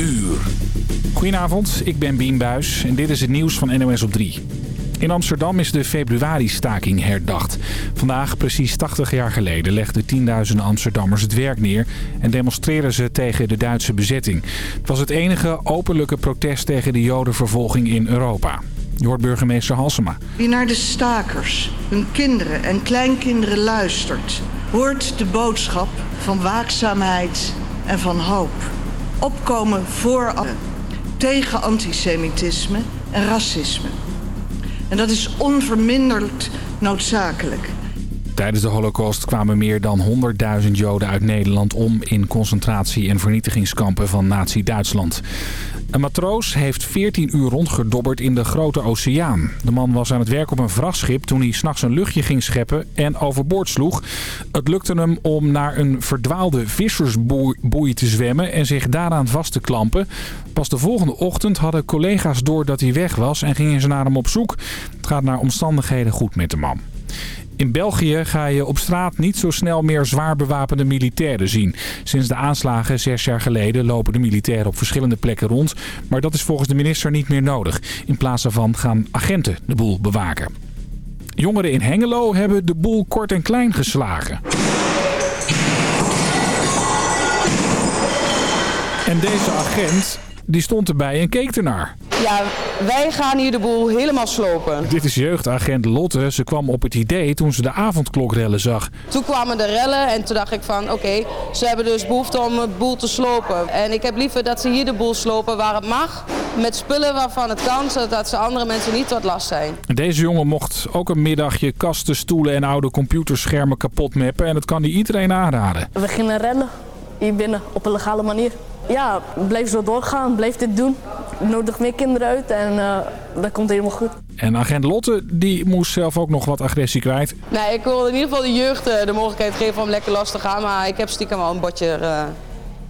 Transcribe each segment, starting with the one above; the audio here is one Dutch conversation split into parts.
uur. Goedenavond, ik ben Bien Buis en dit is het nieuws van NOS op 3. In Amsterdam is de februari-staking herdacht. Vandaag, precies 80 jaar geleden, legden tienduizenden Amsterdammers het werk neer... en demonstreerden ze tegen de Duitse bezetting. Het was het enige openlijke protest tegen de jodenvervolging in Europa. Je hoort burgemeester Halsema. Wie naar de stakers, hun kinderen en kleinkinderen luistert... hoort de boodschap van waakzaamheid en van hoop. Opkomen voor tegen antisemitisme en racisme. En dat is onverminderd noodzakelijk. Tijdens de holocaust kwamen meer dan 100.000 Joden uit Nederland om in concentratie- en vernietigingskampen van nazi-Duitsland. Een matroos heeft 14 uur rondgedobberd in de grote oceaan. De man was aan het werk op een vrachtschip toen hij s'nachts een luchtje ging scheppen en overboord sloeg. Het lukte hem om naar een verdwaalde vissersboei te zwemmen en zich daaraan vast te klampen. Pas de volgende ochtend hadden collega's door dat hij weg was en gingen ze naar hem op zoek. Het gaat naar omstandigheden goed met de man. In België ga je op straat niet zo snel meer zwaar bewapende militairen zien. Sinds de aanslagen zes jaar geleden lopen de militairen op verschillende plekken rond. Maar dat is volgens de minister niet meer nodig. In plaats daarvan gaan agenten de boel bewaken. Jongeren in Hengelo hebben de boel kort en klein geslagen. En deze agent die stond erbij en keek ernaar. Ja, wij gaan hier de boel helemaal slopen. Dit is jeugdagent Lotte. Ze kwam op het idee toen ze de avondklokrellen zag. Toen kwamen de rellen en toen dacht ik van oké, ze hebben dus behoefte om het boel te slopen. En ik heb liever dat ze hier de boel slopen waar het mag. Met spullen waarvan het kan, zodat ze andere mensen niet tot last zijn. Deze jongen mocht ook een middagje kasten, stoelen en oude computerschermen kapot meppen. En dat kan hij iedereen aanraden. We gingen rennen hier binnen op een legale manier. Ja, blijf zo doorgaan, blijf dit doen. Nodig meer kinderen uit en uh, dat komt helemaal goed. En agent Lotte die moest zelf ook nog wat agressie kwijt. Nee, ik wil in ieder geval de jeugd uh, de mogelijkheid geven om lekker los te gaan. Maar ik heb stiekem al een bordje uh,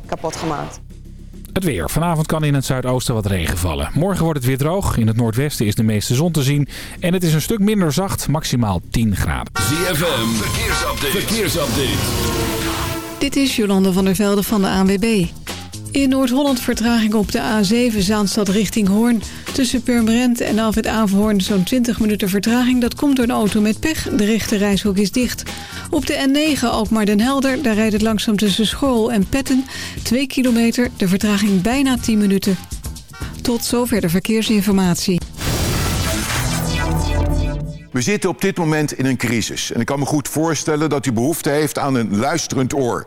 kapot gemaakt. Het weer. Vanavond kan in het zuidoosten wat regen vallen. Morgen wordt het weer droog. In het noordwesten is de meeste zon te zien. En het is een stuk minder zacht, maximaal 10 graden. ZFM, verkeersupdate. verkeersupdate. Dit is Jolande van der Velde van de ANWB. In Noord-Holland vertraging op de A7 Zaanstad richting Hoorn. Tussen Purmerend en Alfred Averhoorn zo'n 20 minuten vertraging. Dat komt door een auto met pech. De rechte reishoek is dicht. Op de N9 Alkmaar den Helder. Daar rijdt het langzaam tussen School en Petten. 2 kilometer. De vertraging bijna 10 minuten. Tot zover de verkeersinformatie. We zitten op dit moment in een crisis. En ik kan me goed voorstellen dat u behoefte heeft aan een luisterend oor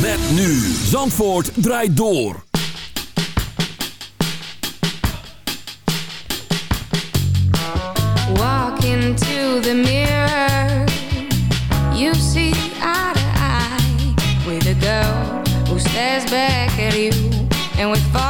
Met nu. Zandvoort draait door. Walk into the mirror. You see eye to eye with a girl who stares back at you. And with foggy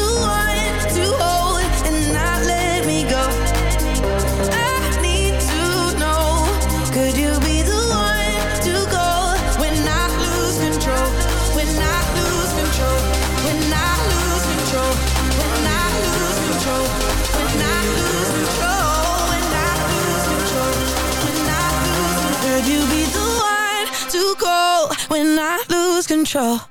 control.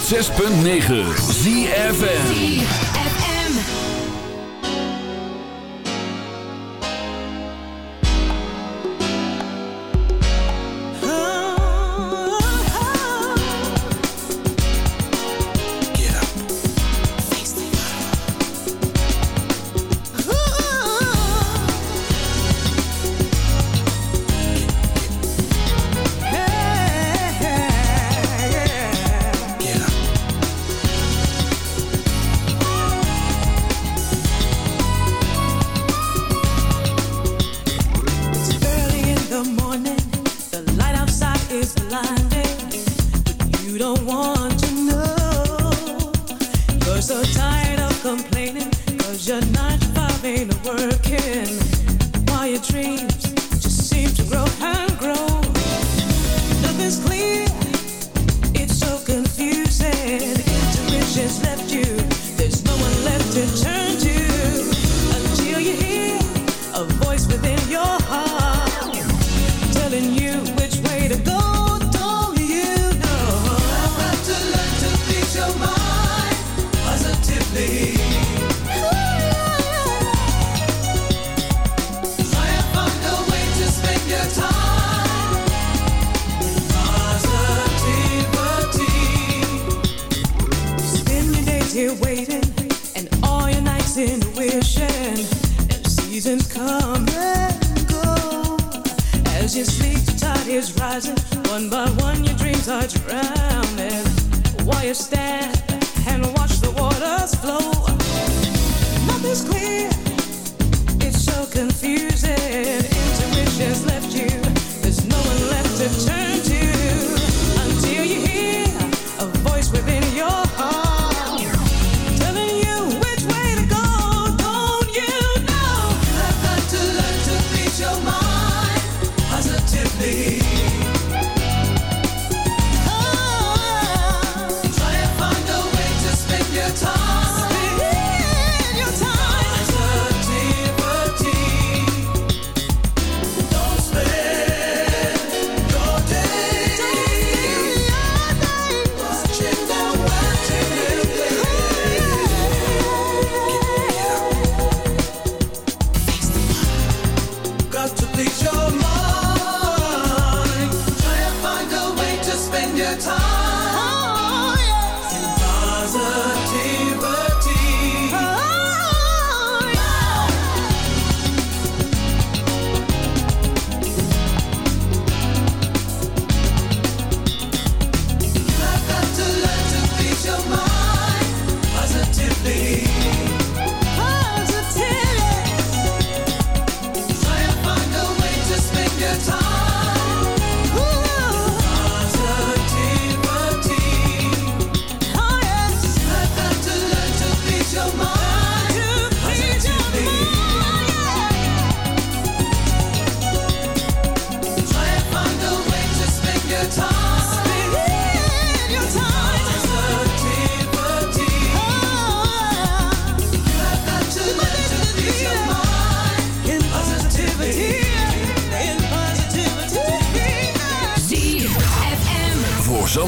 6.9 ZFN One by one, your dreams are drowning. While you stand and watch the waters flow, nothing's clear. It's so confusing. Intuition's left you. There's no one left to turn.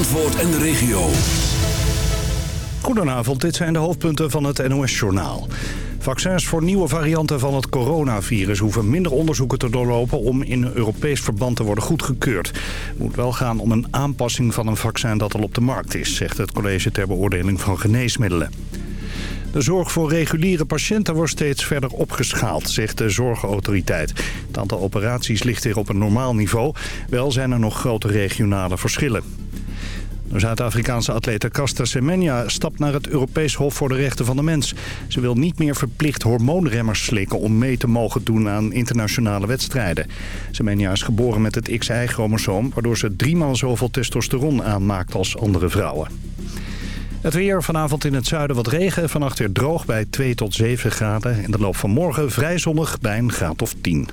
En de regio. Goedenavond, dit zijn de hoofdpunten van het NOS-journaal. Vaccins voor nieuwe varianten van het coronavirus hoeven minder onderzoeken te doorlopen om in Europees verband te worden goedgekeurd. Het moet wel gaan om een aanpassing van een vaccin dat al op de markt is, zegt het college ter beoordeling van geneesmiddelen. De zorg voor reguliere patiënten wordt steeds verder opgeschaald, zegt de zorgautoriteit. Het aantal operaties ligt weer op een normaal niveau. Wel zijn er nog grote regionale verschillen. De Zuid-Afrikaanse atlete Casta Semenya stapt naar het Europees Hof voor de Rechten van de Mens. Ze wil niet meer verplicht hormoonremmers slikken om mee te mogen doen aan internationale wedstrijden. Semenya is geboren met het XY-chromosoom, waardoor ze driemaal zoveel testosteron aanmaakt als andere vrouwen. Het weer vanavond in het zuiden wat regen. Vannacht weer droog bij 2 tot 7 graden. In de loop van morgen vrij zonnig bij een graad of 10.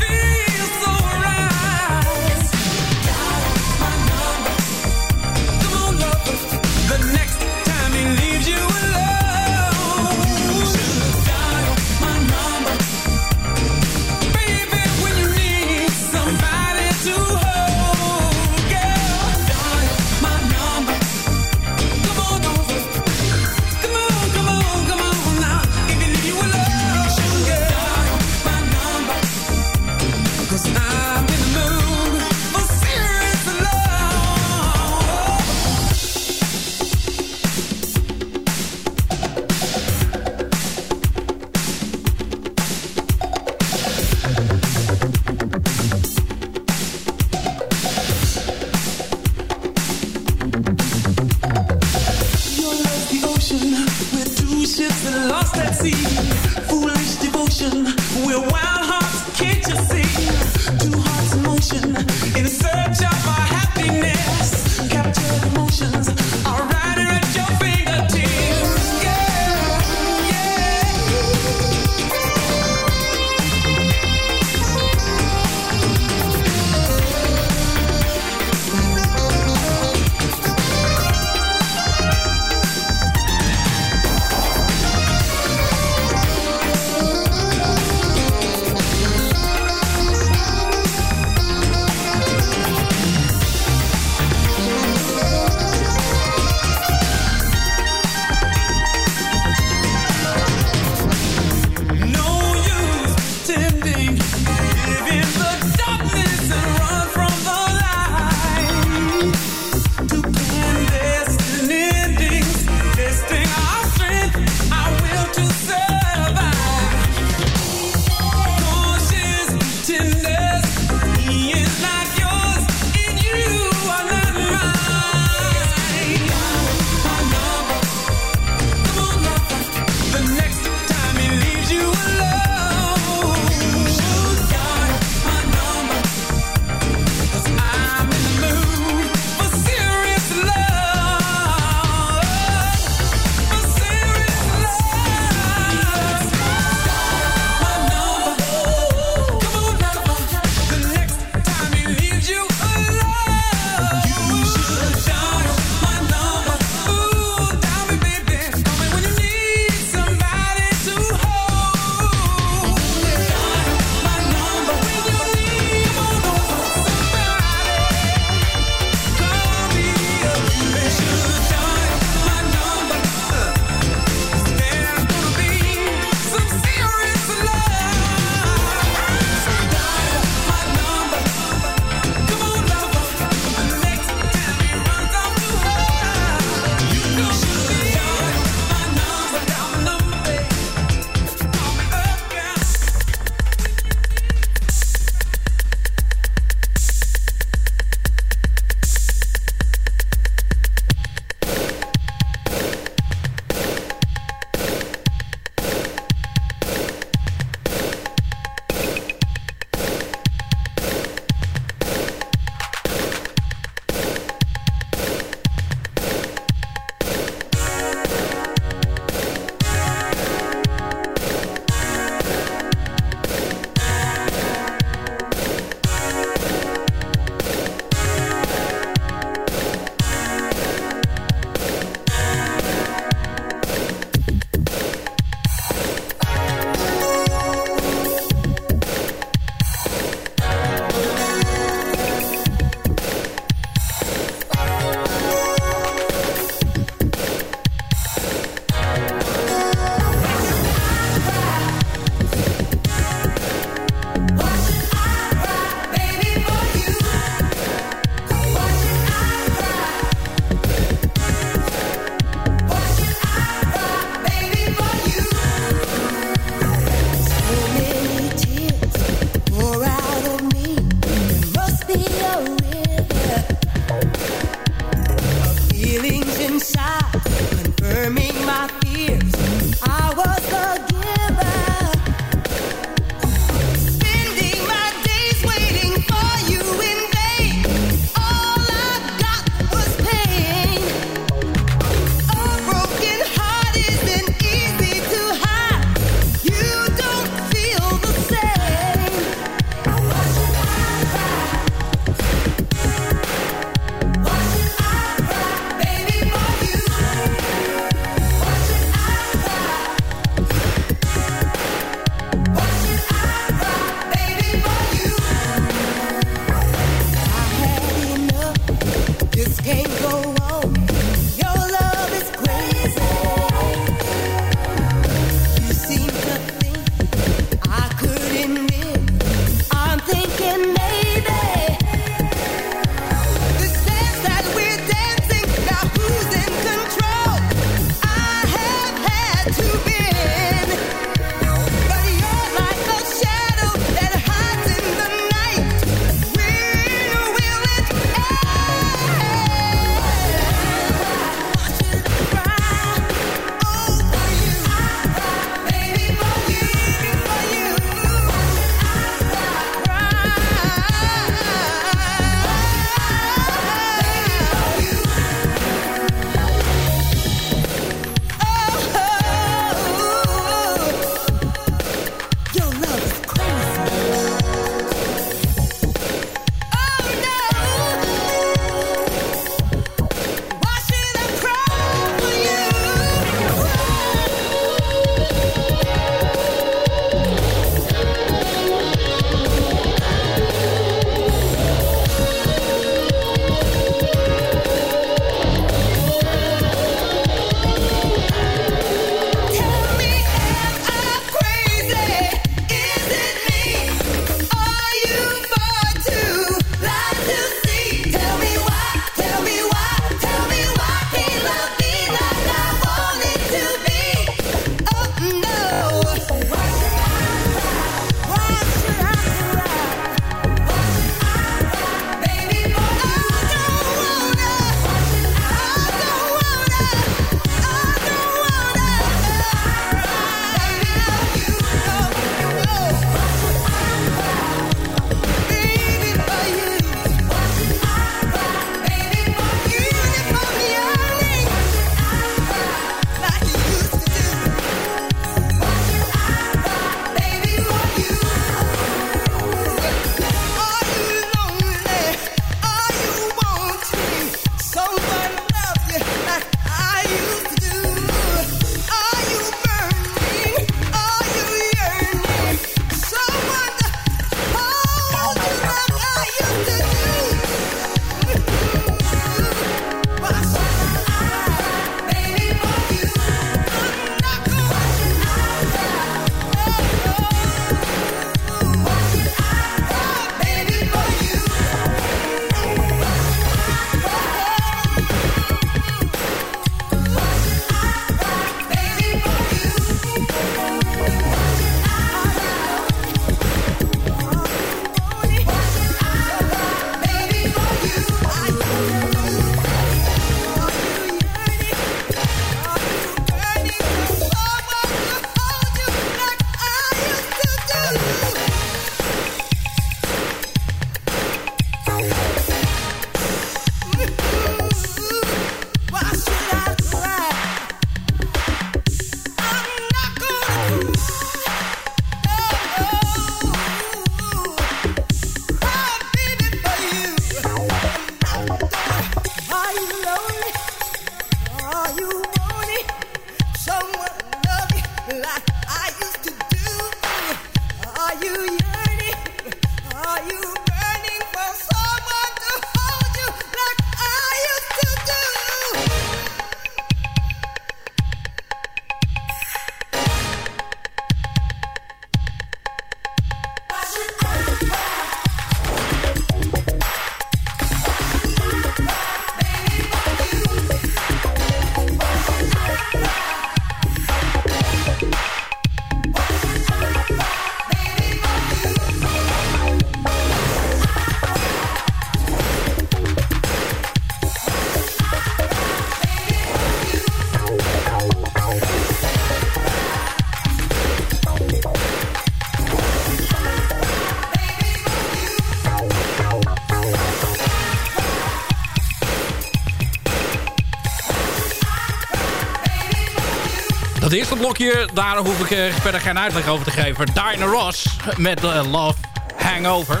Het eerste blokje, daar hoef ik eh, verder geen uitleg over te geven. Diana Ross met eh, Love Hangover.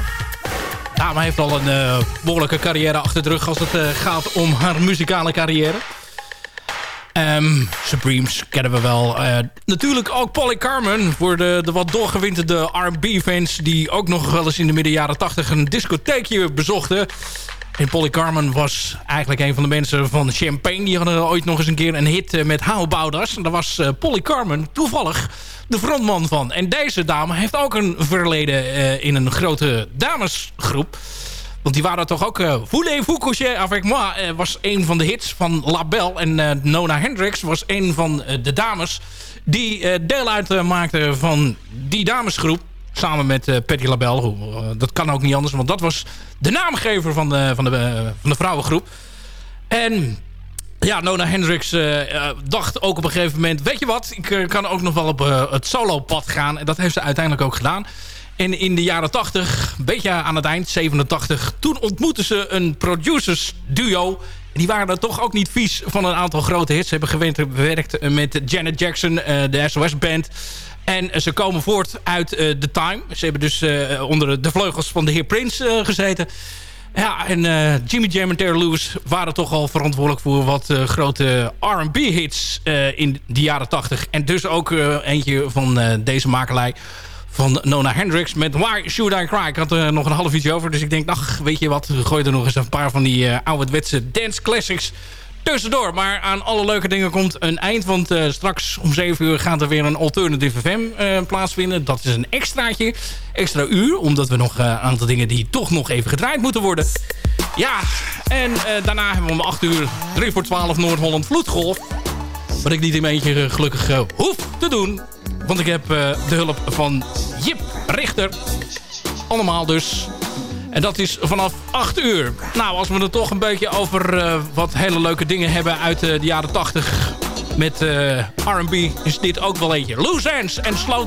Dame heeft al een eh, behoorlijke carrière achter de rug als het gaat om haar muzikale carrière. Ehm, Supremes kennen we wel. Natuurlijk ook Polly Carmen voor de, de wat doorgewinterde R&B-fans... die ook nog wel eens in de midden jaren 80 een discotheekje bezochten. En Polly Carmen was eigenlijk een van de mensen van Champagne. Die hadden ooit nog eens een keer een hit eh, met How. En daar was eh, Polly Carmen toevallig de frontman van. En deze dame heeft ook een verleden eh, in een grote damesgroep. Want die waren toch ook... Uh, Voulez-vous coucher avec moi was een van de hits van La Belle. En Nona Hendrix was een van de dames... die deel uitmaakten van die damesgroep. Samen met eh Patty LaBelle. Eh, dat kan ook niet anders, want dat was de naamgever van de, van de, eh, van de vrouwengroep. En ja, Nona Hendricks dacht ook op een gegeven moment... weet je wat, ik kan ook nog wel op het solo-pad gaan. En dat heeft ze uiteindelijk ook gedaan. En in de jaren 80, een beetje aan het eind, 87... toen ontmoetten ze een producers duo... Die waren er toch ook niet vies van een aantal grote hits. Ze hebben gewerkt met Janet Jackson, de SOS Band... En ze komen voort uit eh, The Time. Ze hebben dus eh, onder de vleugels van de heer Prince eh, gezeten. Ja, en eh, Jimmy Jam en Terry Lewis waren toch al verantwoordelijk voor wat eh, grote R&B-hits eh, in de jaren 80. En dus ook eh, eentje van eh, deze makelij van Nona Hendrix met Why Should I Cry. Ik had er nog een half uurtje over, dus ik denk, ach, weet je wat, gooi er nog eens een paar van die ouderwetse dance classics tussendoor. Maar aan alle leuke dingen komt een eind. Want uh, straks om 7 uur gaat er weer een Alternative FM uh, plaatsvinden. Dat is een extraatje. Extra uur. Omdat we nog een aantal dingen die toch nog even gedraaid moeten worden. Ja, en daarna hebben we om 8 uur 3 voor 12 Noord-Holland Vloedgolf. Wat ik niet mijn eentje gelukkig hoef te doen. Want ik heb de hulp van Jip Richter. Allemaal dus en dat is vanaf 8 uur. Nou, als we het toch een beetje over uh, wat hele leuke dingen hebben uit uh, de jaren 80 met uh, R&B, is dit ook wel eentje. Loose Ends en Slow